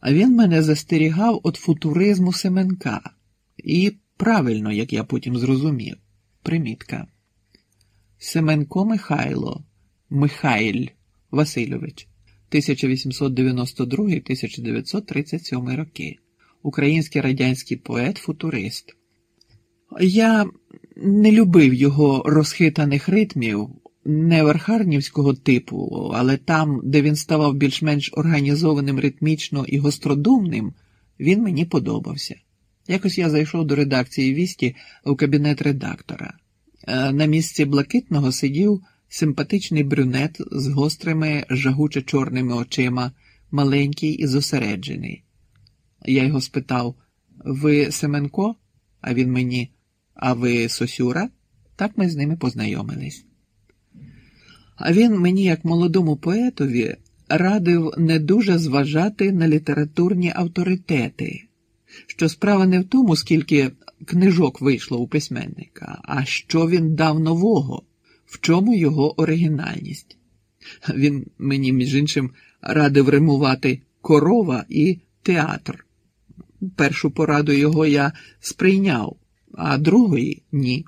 А він мене застерігав від футуризму Семенка. І правильно, як я потім зрозумів. Примітка. Семенко Михайло Михайль Васильович 1892-1937 роки. Український радянський поет-футурист. Я не любив його розхитаних ритмів, не верхарнівського типу, але там, де він ставав більш-менш організованим ритмічно і гостродумним, він мені подобався. Якось я зайшов до редакції вісті у кабінет редактора. Е, На місці блакитного сидів симпатичний брюнет з гострими, жагуче чорними очима, маленький і зосереджений. Я його спитав: Ви Семенко? А він мені, а ви Сосюра? Так ми з ними познайомились. А він мені, як молодому поетові, радив не дуже зважати на літературні авторитети, що справа не в тому, скільки книжок вийшло у письменника, а що він дав нового, в чому його оригінальність. Він мені, між іншим, радив римувати корова і театр. Першу пораду його я сприйняв, а другої ні.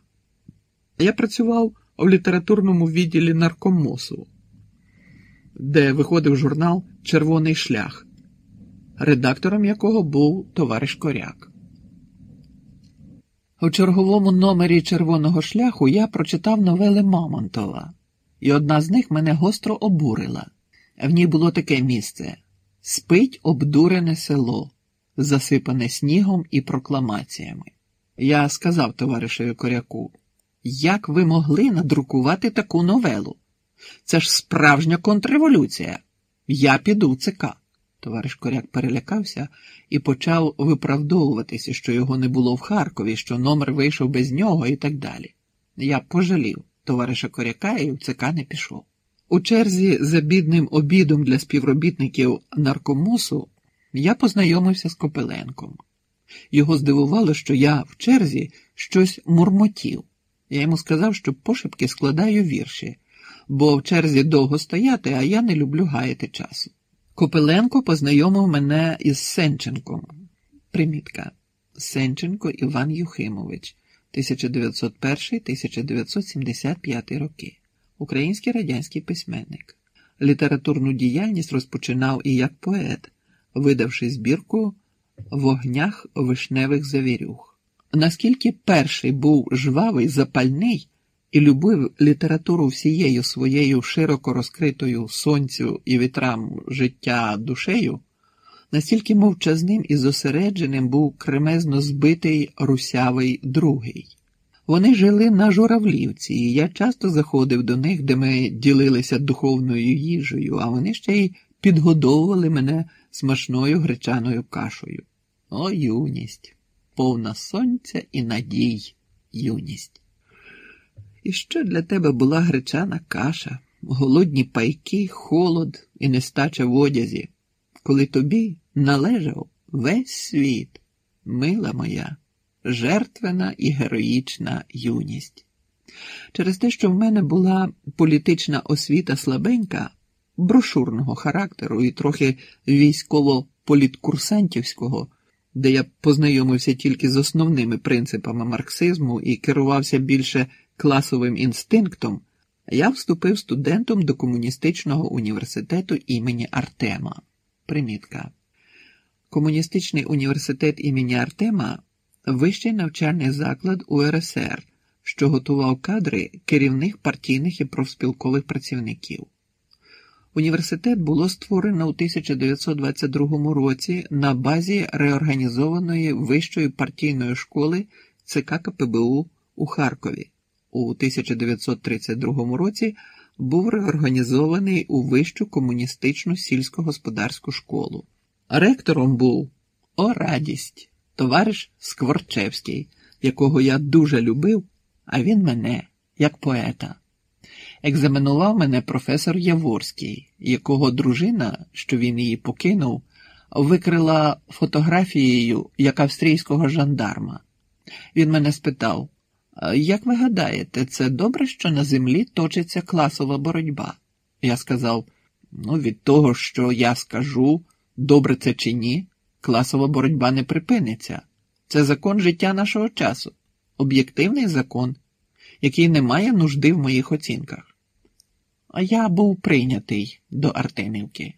Я працював у літературному відділі наркомосу, де виходив журнал Червоний шлях, редактором якого був товариш Коряк. У черговому номері Червоного шляху я прочитав новели Мамонтова, і одна з них мене гостро обурила. В ній було таке місце спить обдурене село, засипане снігом і прокламаціями. Я сказав товаришеві Коряку, як ви могли надрукувати таку новелу? Це ж справжня контрреволюція. Я піду в ЦК. Товариш Коряк перелякався і почав виправдовуватися, що його не було в Харкові, що номер вийшов без нього і так далі. Я пожалів товариша Коряка і в ЦК не пішов. У черзі за бідним обідом для співробітників наркомосу я познайомився з Копеленком. Його здивувало, що я в черзі щось мурмотів. Я йому сказав, що пошепки складаю вірші, бо в черзі довго стояти, а я не люблю гаяти часу. Копеленко познайомив мене із Сенченком. Примітка. Сенченко Іван Юхимович, 1901-1975 роки. Український радянський письменник. Літературну діяльність розпочинав і як поет, видавши збірку Вогнях вишневих завірюх. Наскільки перший був жвавий, запальний і любив літературу всією своєю широко розкритою сонцю і вітрам життя душею, настільки мовчазним і зосередженим був кремезно збитий русявий другий. Вони жили на журавлівці, і я часто заходив до них, де ми ділилися духовною їжею, а вони ще й підгодовували мене смачною гречаною кашею. О, юність, повна сонця і надій, юність. І що для тебе була гречана каша, голодні пайки, холод і нестача в одязі, коли тобі належав весь світ, мила моя, жертвена і героїчна юність. Через те, що в мене була політична освіта слабенька, брошурного характеру і трохи військово-політкурсантівського, де я познайомився тільки з основними принципами марксизму і керувався більше класовим інстинктом, я вступив студентом до комуністичного університету імені Артема. Примітка. Комуністичний університет імені Артема вищий навчальний заклад УРСР, що готував кадри керівних партійних і профспілкових працівників. Університет було створено у 1922 році на базі реорганізованої вищої партійної школи ЦК КПБУ у Харкові. У 1932 році був реорганізований у вищу комуністичну сільськогосподарську школу. Ректором був о радість, товариш Скворчевський, якого я дуже любив, а він мене, як поета. Екзаменував мене професор Яворський, якого дружина, що він її покинув, викрила фотографією як австрійського жандарма. Він мене спитав: Як ви гадаєте, це добре, що на землі точиться класова боротьба? Я сказав: ну, від того, що я скажу, добре це чи ні, класова боротьба не припиниться. Це закон життя нашого часу, об'єктивний закон, який не має нужди в моїх оцінках. А я був прийнятий до Артемівки.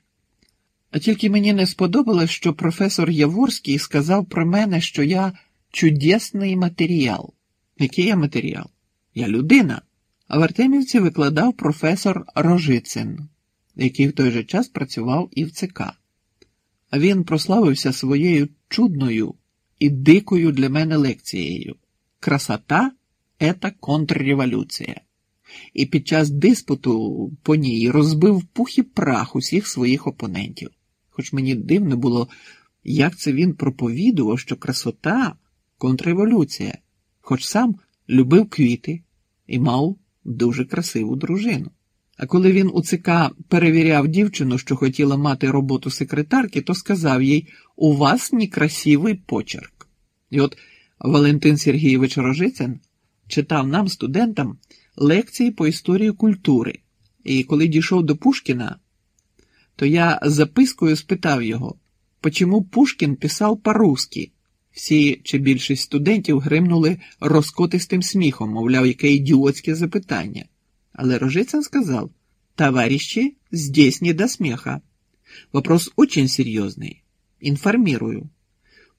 Тільки мені не сподобалось, що професор Яворський сказав про мене, що я чудесний матеріал. Який я матеріал? Я людина. А в Артемівці викладав професор Рожицин, який в той же час працював і в ЦК. Він прославився своєю чудною і дикою для мене лекцією Красота это контрреволюція. І під час диспуту по ній розбив пух і прах усіх своїх опонентів. Хоч мені дивно було, як це він проповідував, що красота контрреволюція, хоч сам любив квіти і мав дуже красиву дружину. А коли він у ЦК перевіряв дівчину, що хотіла мати роботу секретарки, то сказав їй: У вас некрасивий почерк. І от Валентин Сергійович Рожицин читав нам, студентам, лекції по історії культури. І коли дійшов до Пушкіна, то я запискою спитав його, почому Пушкін писав по-русски. Всі чи більшість студентів гримнули розкотистим сміхом, мовляв, яке ідіотське запитання. Але Рожицин сказал, товарищи, здесь не до смеха. Вопрос очень серьезный. Информирую.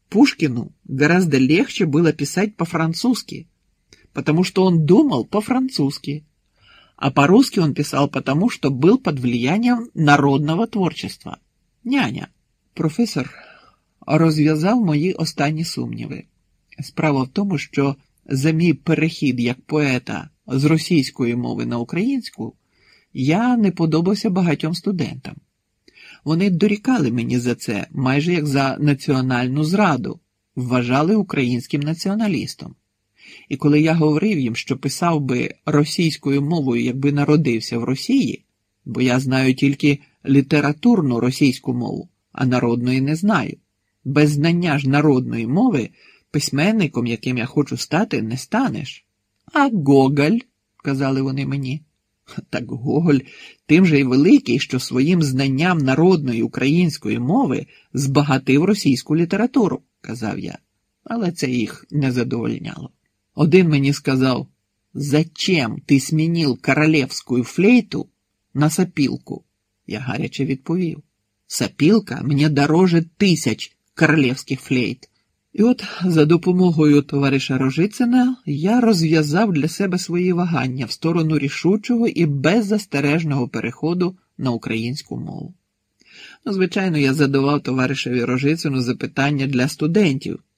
Пушкину гораздо легче было писать по-французски, потому что он думал по-французски, а по-русски он писал потому, что был под влиянием народного творчества. Няня. Професор розв'язав мої останні сумніви. Справа в тому, що за мій перехід як поета з російської мови на українську я не подобався багатьом студентам. Вони дорікали мені за це майже як за національну зраду, вважали українським націоналістом. І коли я говорив їм, що писав би російською мовою, якби народився в Росії, бо я знаю тільки літературну російську мову, а народної не знаю. Без знання ж народної мови письменником, яким я хочу стати, не станеш. А Гоголь, казали вони мені. Так Гоголь тим же й великий, що своїм знанням народної української мови збагатив російську літературу, казав я, але це їх не задовольняло. Один мені сказав, «Зачем ти смінив королевську флейту на сапілку? Я гаряче відповів. Сопілка мені дорожче тисяч королевських флейт. І от за допомогою товариша Рожицина я розв'язав для себе свої вагання в сторону рішучого і беззастережного переходу на українську мову. Ну, звичайно, я задавав товаришеві Рожицину запитання для студентів,